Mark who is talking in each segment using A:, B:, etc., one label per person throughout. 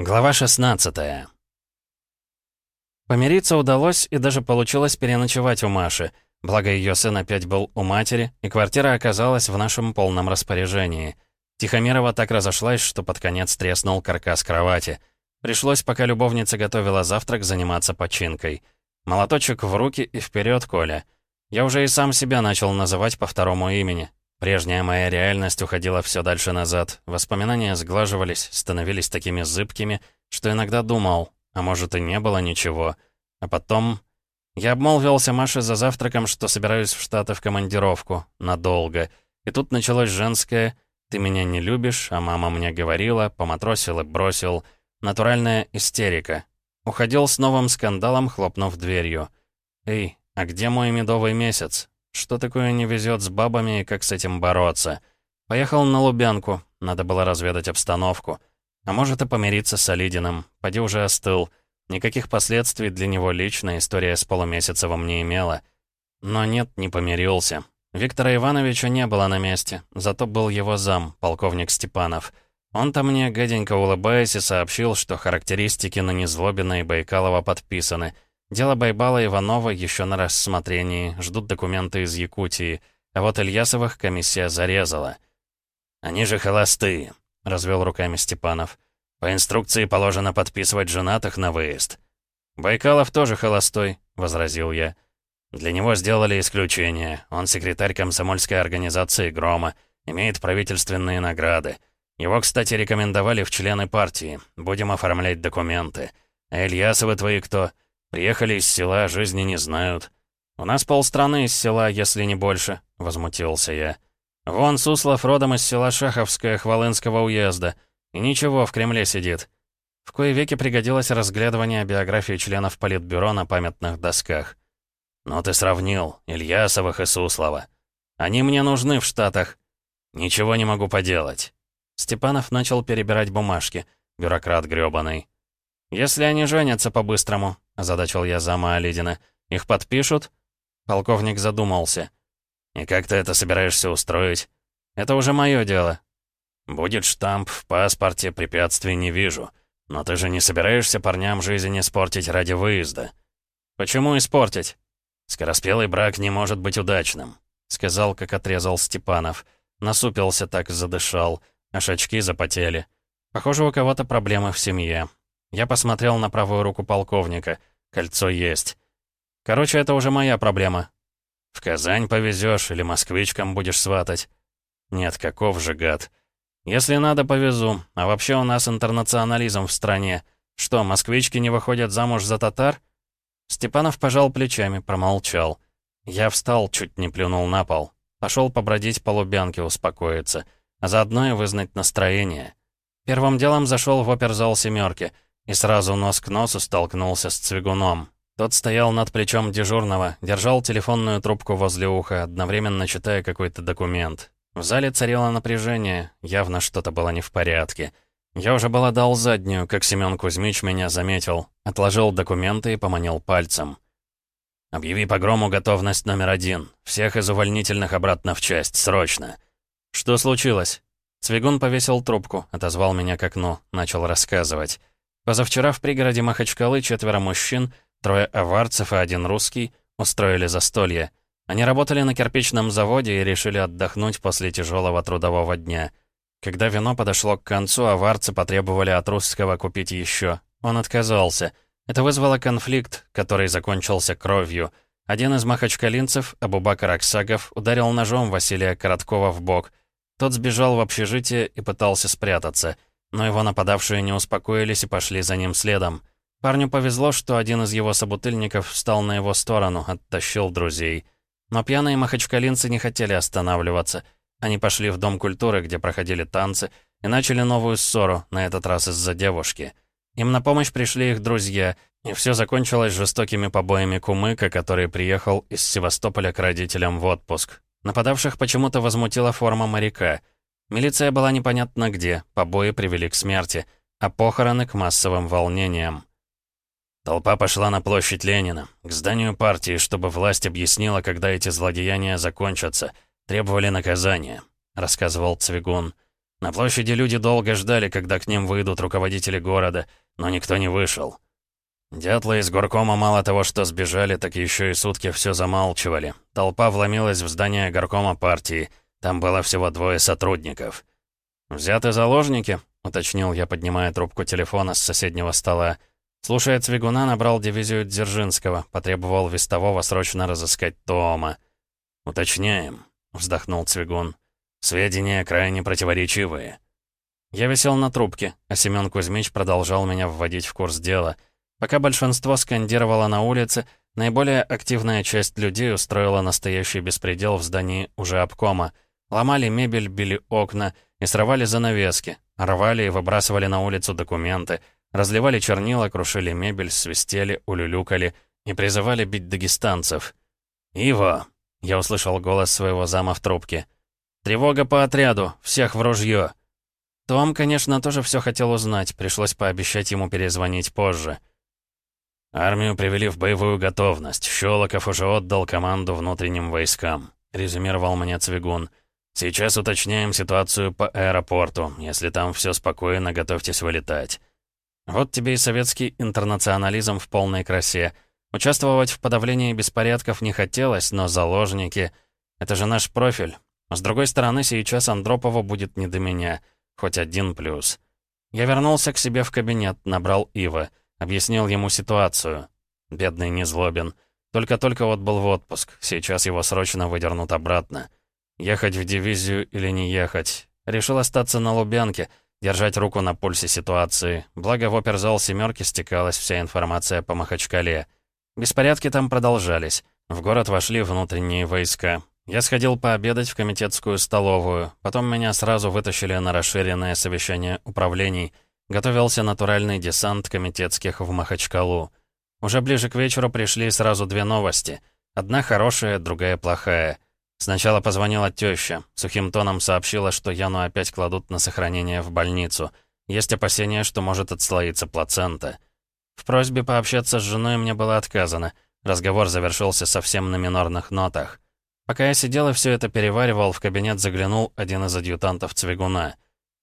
A: Глава 16 Помириться удалось, и даже получилось переночевать у Маши, благо ее сын опять был у матери, и квартира оказалась в нашем полном распоряжении. Тихомирова так разошлась, что под конец треснул каркас кровати. Пришлось, пока любовница готовила завтрак, заниматься починкой. Молоточек в руки и вперед, Коля. Я уже и сам себя начал называть по второму имени. Прежняя моя реальность уходила все дальше назад. Воспоминания сглаживались, становились такими зыбкими, что иногда думал, а может и не было ничего. А потом... Я обмолвился Маше за завтраком, что собираюсь в Штаты в командировку. Надолго. И тут началось женское «Ты меня не любишь», а мама мне говорила, поматросил и бросил. Натуральная истерика. Уходил с новым скандалом, хлопнув дверью. «Эй, а где мой медовый месяц? Что такое не везет с бабами и как с этим бороться? Поехал на Лубянку, надо было разведать обстановку. А может и помириться с Олидиным, поди уже остыл. Никаких последствий для него лично история с Полумесяцевым не имела. Но нет, не помирился. Виктора Ивановича не было на месте, зато был его зам, полковник Степанов. Он-то мне, гаденько улыбаясь, и сообщил, что характеристики на Незлобина и Байкалова подписаны — Дело Байбала Иванова еще на рассмотрении, ждут документы из Якутии, а вот Ильясовых комиссия зарезала. «Они же холостые», — развел руками Степанов. «По инструкции положено подписывать женатых на выезд». «Байкалов тоже холостой», — возразил я. «Для него сделали исключение. Он секретарь комсомольской организации «Грома», имеет правительственные награды. Его, кстати, рекомендовали в члены партии. Будем оформлять документы. А Ильясовы твои кто?» Приехали из села, жизни не знают. У нас полстраны из села, если не больше», — возмутился я. «Вон Суслов родом из села Шаховское Хвалынского уезда. И ничего, в Кремле сидит». В кое веки пригодилось разглядывание биографии членов Политбюро на памятных досках. «Ну ты сравнил, Ильясовых и Суслова. Они мне нужны в Штатах. Ничего не могу поделать». Степанов начал перебирать бумажки, бюрократ грёбаный. «Если они женятся по-быстрому, озадачил я зама Оледина. «Их подпишут?» Полковник задумался. «И как ты это собираешься устроить?» «Это уже мое дело». «Будет штамп в паспорте, препятствий не вижу. Но ты же не собираешься парням жизнь испортить ради выезда?» «Почему испортить?» «Скороспелый брак не может быть удачным», — сказал, как отрезал Степанов. Насупился так, задышал, аж очки запотели. Похоже, у кого-то проблемы в семье. Я посмотрел на правую руку полковника. Кольцо есть. Короче, это уже моя проблема. В Казань повезешь или москвичкам будешь сватать? Нет, каков же гад. Если надо, повезу. А вообще у нас интернационализм в стране. Что, москвички не выходят замуж за татар? Степанов пожал плечами, промолчал. Я встал, чуть не плюнул на пол. Пошел побродить по Лубянке, успокоиться. А заодно и вызнать настроение. Первым делом зашел в оперзал «семерки» и сразу нос к носу столкнулся с Цвигуном. Тот стоял над плечом дежурного, держал телефонную трубку возле уха, одновременно читая какой-то документ. В зале царило напряжение, явно что-то было не в порядке. Я уже было дал заднюю, как Семен Кузьмич меня заметил, отложил документы и поманил пальцем. «Объяви погрому готовность номер один. Всех из увольнительных обратно в часть, срочно». «Что случилось?» Цвигун повесил трубку, отозвал меня к окну, начал рассказывать. Позавчера в пригороде Махачкалы четверо мужчин, трое аварцев и один русский, устроили застолье. Они работали на кирпичном заводе и решили отдохнуть после тяжелого трудового дня. Когда вино подошло к концу, аварцы потребовали от русского купить еще. Он отказался. Это вызвало конфликт, который закончился кровью. Один из махачкалинцев, Абубакар Аксагов, ударил ножом Василия Короткова в бок. Тот сбежал в общежитие и пытался спрятаться — но его нападавшие не успокоились и пошли за ним следом. Парню повезло, что один из его собутыльников встал на его сторону, оттащил друзей. Но пьяные махачкалинцы не хотели останавливаться. Они пошли в Дом культуры, где проходили танцы, и начали новую ссору, на этот раз из-за девушки. Им на помощь пришли их друзья, и все закончилось жестокими побоями Кумыка, который приехал из Севастополя к родителям в отпуск. Нападавших почему-то возмутила форма моряка — Милиция была непонятно где, побои привели к смерти, а похороны к массовым волнениям. Толпа пошла на площадь Ленина, к зданию партии, чтобы власть объяснила, когда эти злодеяния закончатся. Требовали наказания, рассказывал Цвигун. На площади люди долго ждали, когда к ним выйдут руководители города, но никто не вышел. Дятлы из горкома мало того, что сбежали, так еще и сутки все замалчивали. Толпа вломилась в здание горкома партии. Там было всего двое сотрудников. «Взяты заложники?» — уточнил я, поднимая трубку телефона с соседнего стола. Слушая Цвигуна, набрал дивизию Дзержинского, потребовал Вестового срочно разыскать Тома. «Уточняем», — вздохнул Цвигун. «Сведения крайне противоречивые». Я висел на трубке, а Семен Кузьмич продолжал меня вводить в курс дела. Пока большинство скандировало на улице, наиболее активная часть людей устроила настоящий беспредел в здании уже обкома. Ломали мебель, били окна и срывали занавески, рвали и выбрасывали на улицу документы, разливали чернила, крушили мебель, свистели, улюлюкали и призывали бить дагестанцев. «Иво!» — я услышал голос своего зама в трубке. «Тревога по отряду! Всех в ружье!» Том, конечно, тоже все хотел узнать, пришлось пообещать ему перезвонить позже. «Армию привели в боевую готовность. Щелоков уже отдал команду внутренним войскам», — резюмировал мне Цвигун. «Сейчас уточняем ситуацию по аэропорту. Если там все спокойно, готовьтесь вылетать». Вот тебе и советский интернационализм в полной красе. Участвовать в подавлении беспорядков не хотелось, но заложники — это же наш профиль. С другой стороны, сейчас Андропову будет не до меня. Хоть один плюс. Я вернулся к себе в кабинет, набрал Ива. Объяснил ему ситуацию. Бедный не злобен. Только-только вот был в отпуск. Сейчас его срочно выдернут обратно. Ехать в дивизию или не ехать? Решил остаться на Лубянке — держать руку на пульсе ситуации. Благо в оперзал «семерки» стекалась вся информация по Махачкале. Беспорядки там продолжались. В город вошли внутренние войска. Я сходил пообедать в комитетскую столовую. Потом меня сразу вытащили на расширенное совещание управлений. Готовился натуральный десант комитетских в Махачкалу. Уже ближе к вечеру пришли сразу две новости. Одна хорошая, другая плохая — Сначала позвонила теща. Сухим тоном сообщила, что Яну опять кладут на сохранение в больницу. Есть опасения, что может отслоиться плацента. В просьбе пообщаться с женой мне было отказано. Разговор завершился совсем на минорных нотах. Пока я сидел и все это переваривал, в кабинет заглянул один из адъютантов Цвигуна.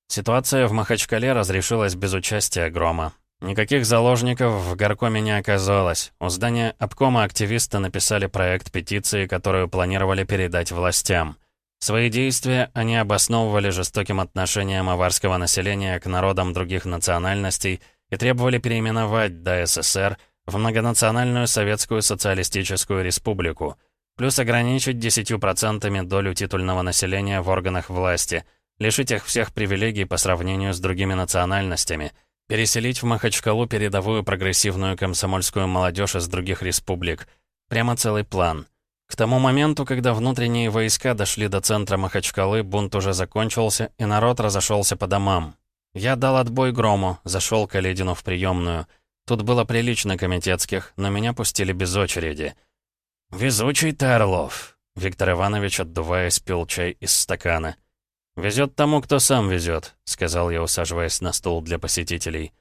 A: Ситуация в Махачкале разрешилась без участия Грома. Никаких заложников в горкоме не оказалось. У здания обкома активисты написали проект петиции, которую планировали передать властям. Свои действия они обосновывали жестоким отношением аварского населения к народам других национальностей и требовали переименовать ДССР в многонациональную Советскую Социалистическую Республику, плюс ограничить 10% долю титульного населения в органах власти, лишить их всех привилегий по сравнению с другими национальностями – Переселить в Махачкалу передовую прогрессивную комсомольскую молодежь из других республик. Прямо целый план. К тому моменту, когда внутренние войска дошли до центра Махачкалы, бунт уже закончился, и народ разошелся по домам. Я дал отбой Грому, зашел к Оледину в приемную. Тут было прилично комитетских, но меня пустили без очереди. «Везучий ты, Орлов!» Виктор Иванович, отдуваясь, пил чай из стакана. «Везет тому, кто сам везет», — сказал я, усаживаясь на стул для посетителей.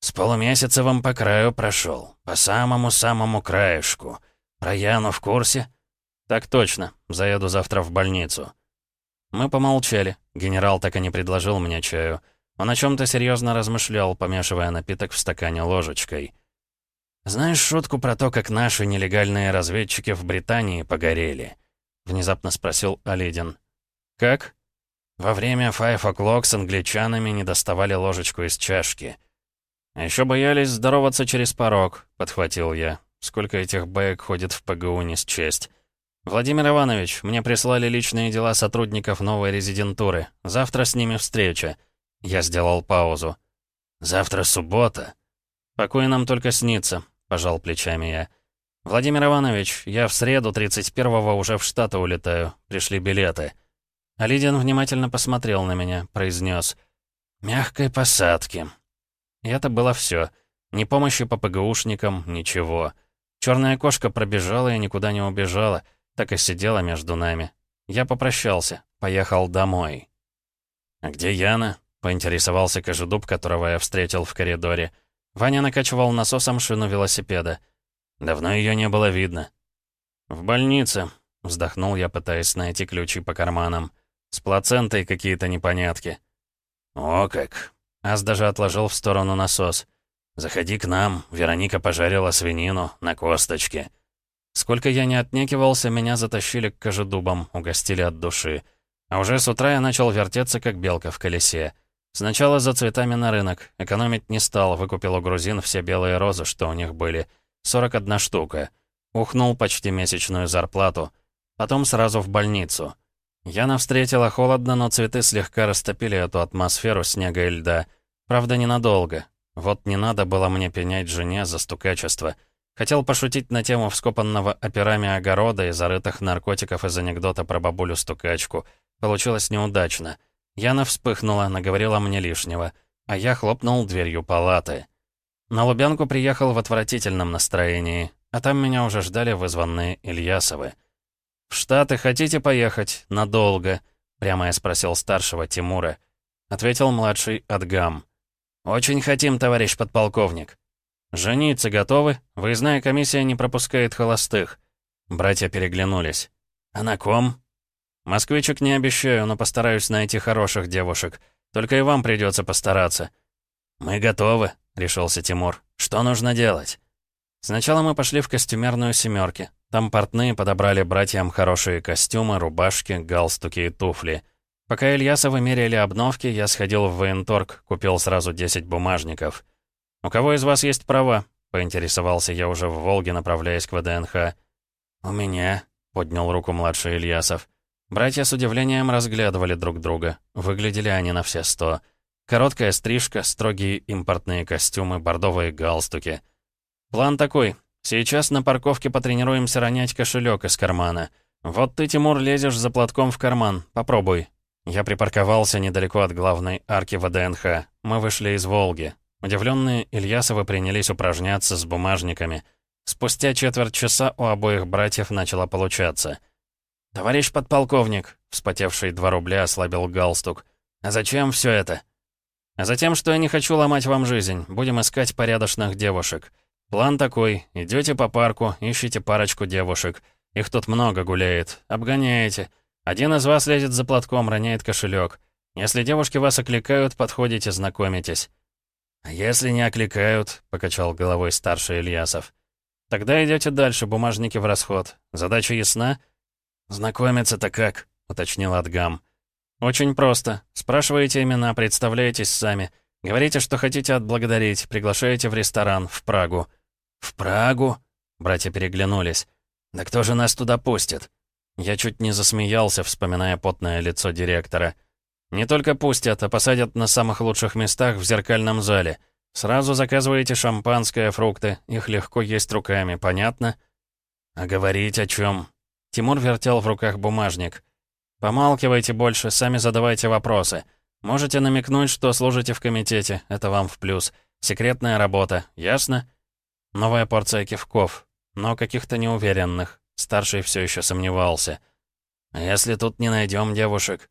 A: «С полумесяцевым по краю прошел, по самому-самому краешку. Про Яну в курсе?» «Так точно. Заеду завтра в больницу». Мы помолчали. Генерал так и не предложил мне чаю. Он о чем-то серьезно размышлял, помешивая напиток в стакане ложечкой. «Знаешь шутку про то, как наши нелегальные разведчики в Британии погорели?» — внезапно спросил Алидин. «Как?» Во время Five O'Clock с англичанами не доставали ложечку из чашки. «А еще боялись здороваться через порог», — подхватил я. «Сколько этих баек ходит в ПГУ не счесть». «Владимир Иванович, мне прислали личные дела сотрудников новой резидентуры. Завтра с ними встреча». Я сделал паузу. «Завтра суббота». «Покой нам только снится», — пожал плечами я. «Владимир Иванович, я в среду 31-го уже в Штаты улетаю. Пришли билеты». Алидин внимательно посмотрел на меня, произнес «Мягкой посадки». И это было все. Ни помощи по ПГУшникам, ничего. Черная кошка пробежала и никуда не убежала, так и сидела между нами. Я попрощался, поехал домой. «А где Яна?» — поинтересовался кожедуб, которого я встретил в коридоре. Ваня накачивал насосом шину велосипеда. Давно ее не было видно. «В больнице», — вздохнул я, пытаясь найти ключи по карманам. С плацентой какие-то непонятки. «О как!» Ас даже отложил в сторону насос. «Заходи к нам, Вероника пожарила свинину на косточке». Сколько я не отнекивался, меня затащили к кожедубам, угостили от души. А уже с утра я начал вертеться, как белка в колесе. Сначала за цветами на рынок. Экономить не стал, выкупил у грузин все белые розы, что у них были. 41 штука. Ухнул почти месячную зарплату. Потом сразу в больницу. Яна встретила холодно, но цветы слегка растопили эту атмосферу снега и льда. Правда, ненадолго. Вот не надо было мне пенять жене за стукачество. Хотел пошутить на тему вскопанного операми огорода и зарытых наркотиков из анекдота про бабулю-стукачку. Получилось неудачно. Яна вспыхнула, наговорила мне лишнего, а я хлопнул дверью палаты. На Лубянку приехал в отвратительном настроении, а там меня уже ждали вызванные Ильясовы. «В Штаты хотите поехать? Надолго?» — прямо я спросил старшего Тимура. Ответил младший Адгам. «Очень хотим, товарищ подполковник». «Жениться готовы? Выездная комиссия не пропускает холостых». Братья переглянулись. «А на ком?» «Москвичек не обещаю, но постараюсь найти хороших девушек. Только и вам придется постараться». «Мы готовы», — решился Тимур. «Что нужно делать?» Сначала мы пошли в костюмерную семерки. Там портные подобрали братьям хорошие костюмы, рубашки, галстуки и туфли. Пока Ильясовы меряли обновки, я сходил в военторг, купил сразу 10 бумажников. «У кого из вас есть права?» — поинтересовался я уже в Волге, направляясь к ВДНХ. «У меня», — поднял руку младший Ильясов. Братья с удивлением разглядывали друг друга. Выглядели они на все сто. Короткая стрижка, строгие импортные костюмы, бордовые галстуки. «План такой. Сейчас на парковке потренируемся ронять кошелек из кармана. Вот ты, Тимур, лезешь за платком в карман. Попробуй». Я припарковался недалеко от главной арки ВДНХ. Мы вышли из «Волги». Удивленные Ильясовы принялись упражняться с бумажниками. Спустя четверть часа у обоих братьев начало получаться. «Товарищ подполковник», — вспотевший два рубля ослабил галстук. «А зачем все это?» «А затем, что я не хочу ломать вам жизнь. Будем искать порядочных девушек. План такой. Идете по парку, ищите парочку девушек. Их тут много гуляет. Обгоняете. Один из вас лезет за платком, роняет кошелек. Если девушки вас окликают, подходите, знакомитесь. «Если не окликают», — покачал головой старший Ильясов. «Тогда идете дальше, бумажники в расход. Задача ясна?» «Знакомиться-то как?» — уточнил Адгам. «Очень просто. Спрашиваете имена, представляетесь сами. Говорите, что хотите отблагодарить, приглашаете в ресторан, в Прагу». «В Прагу?» — братья переглянулись. «Да кто же нас туда пустит?» Я чуть не засмеялся, вспоминая потное лицо директора. Не только пустят, а посадят на самых лучших местах в зеркальном зале. Сразу заказываете шампанское, фрукты. Их легко есть руками, понятно? А говорить о чем? Тимур вертел в руках бумажник. Помалкивайте больше, сами задавайте вопросы. Можете намекнуть, что служите в комитете, это вам в плюс. Секретная работа, ясно? Новая порция кивков, но каких-то неуверенных. Старший все еще сомневался. Если тут не найдем девушек?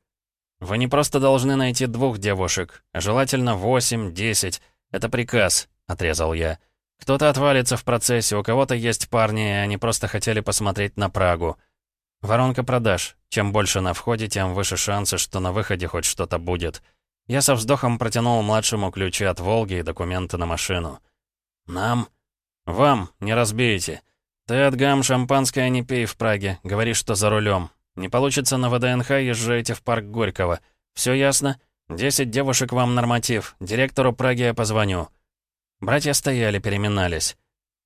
A: Вы не просто должны найти двух девушек, а желательно восемь, десять. Это приказ», — отрезал я. «Кто-то отвалится в процессе, у кого-то есть парни, и они просто хотели посмотреть на Прагу. Воронка продаж. Чем больше на входе, тем выше шансы, что на выходе хоть что-то будет». Я со вздохом протянул младшему ключи от «Волги» и документы на машину. «Нам?» «Вам, не разбейте. Ты, Адгам, шампанское не пей в Праге, говори, что за рулем. Не получится на ВДНХ, езжайте в парк Горького. Все ясно? Десять девушек вам норматив. Директору Праги я позвоню». Братья стояли, переминались.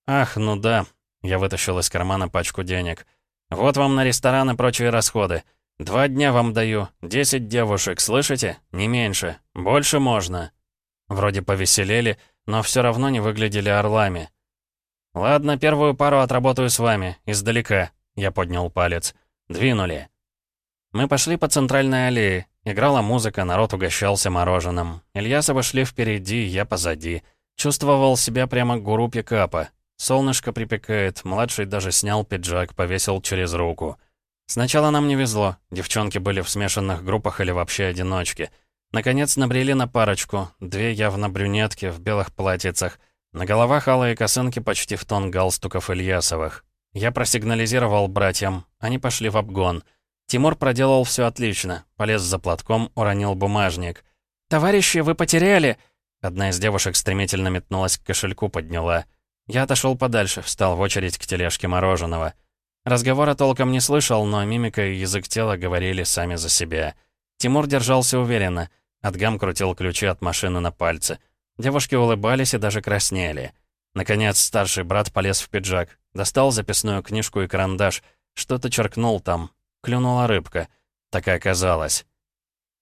A: «Ах, ну да». Я вытащил из кармана пачку денег. «Вот вам на ресторан и прочие расходы. Два дня вам даю. Десять девушек, слышите? Не меньше. Больше можно». Вроде повеселели, но все равно не выглядели орлами. «Ладно, первую пару отработаю с вами, издалека», — я поднял палец. Двинули. Мы пошли по центральной аллее. Играла музыка, народ угощался мороженым. Ильясова шли впереди, я позади. Чувствовал себя прямо гуру пикапа. Солнышко припекает, младший даже снял пиджак, повесил через руку. Сначала нам не везло, девчонки были в смешанных группах или вообще одиночки. Наконец набрели на парочку, две явно брюнетки в белых платьицах. На головах алые косынки почти в тон галстуков Ильясовых. Я просигнализировал братьям, они пошли в обгон. Тимур проделал все отлично, полез за платком, уронил бумажник. «Товарищи, вы потеряли!» Одна из девушек стремительно метнулась к кошельку, подняла. Я отошел подальше, встал в очередь к тележке мороженого. Разговора толком не слышал, но мимика и язык тела говорили сами за себя. Тимур держался уверенно. Адгам крутил ключи от машины на пальце. Девушки улыбались и даже краснели. Наконец, старший брат полез в пиджак. Достал записную книжку и карандаш. Что-то черкнул там. Клюнула рыбка. Так и оказалось.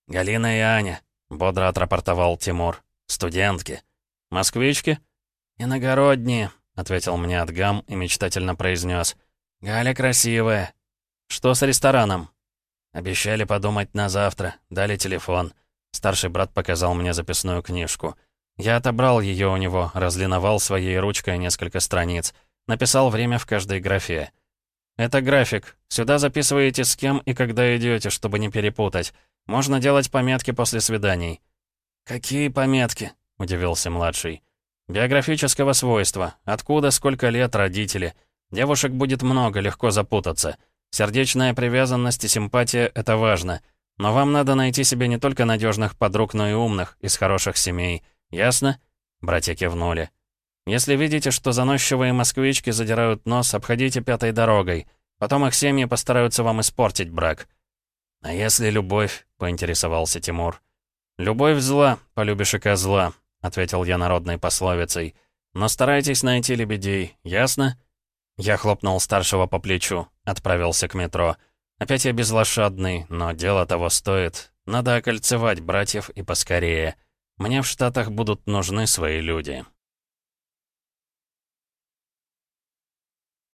A: «Галина и Аня», — бодро отрапортовал Тимур. «Студентки». «Москвички?» «Иногородние», — ответил мне Адгам и мечтательно произнес. «Галя красивая». «Что с рестораном?» «Обещали подумать на завтра. Дали телефон». Старший брат показал мне записную книжку. Я отобрал ее у него, разлиновал своей ручкой несколько страниц. Написал время в каждой графе. «Это график. Сюда записываете с кем и когда идете, чтобы не перепутать. Можно делать пометки после свиданий». «Какие пометки?» — удивился младший. «Биографического свойства. Откуда, сколько лет, родители. Девушек будет много, легко запутаться. Сердечная привязанность и симпатия — это важно. Но вам надо найти себе не только надежных подруг, но и умных, из хороших семей. Ясно?» Братья кивнули. «Если видите, что заносчивые москвички задирают нос, обходите пятой дорогой. Потом их семьи постараются вам испортить брак». «А если любовь?» — поинтересовался Тимур. «Любовь зла, полюбишь и козла», — ответил я народной пословицей. «Но старайтесь найти лебедей, ясно?» Я хлопнул старшего по плечу, отправился к метро. Опять я безлошадный, но дело того стоит. Надо окольцевать братьев и поскорее. Мне в Штатах будут нужны свои люди.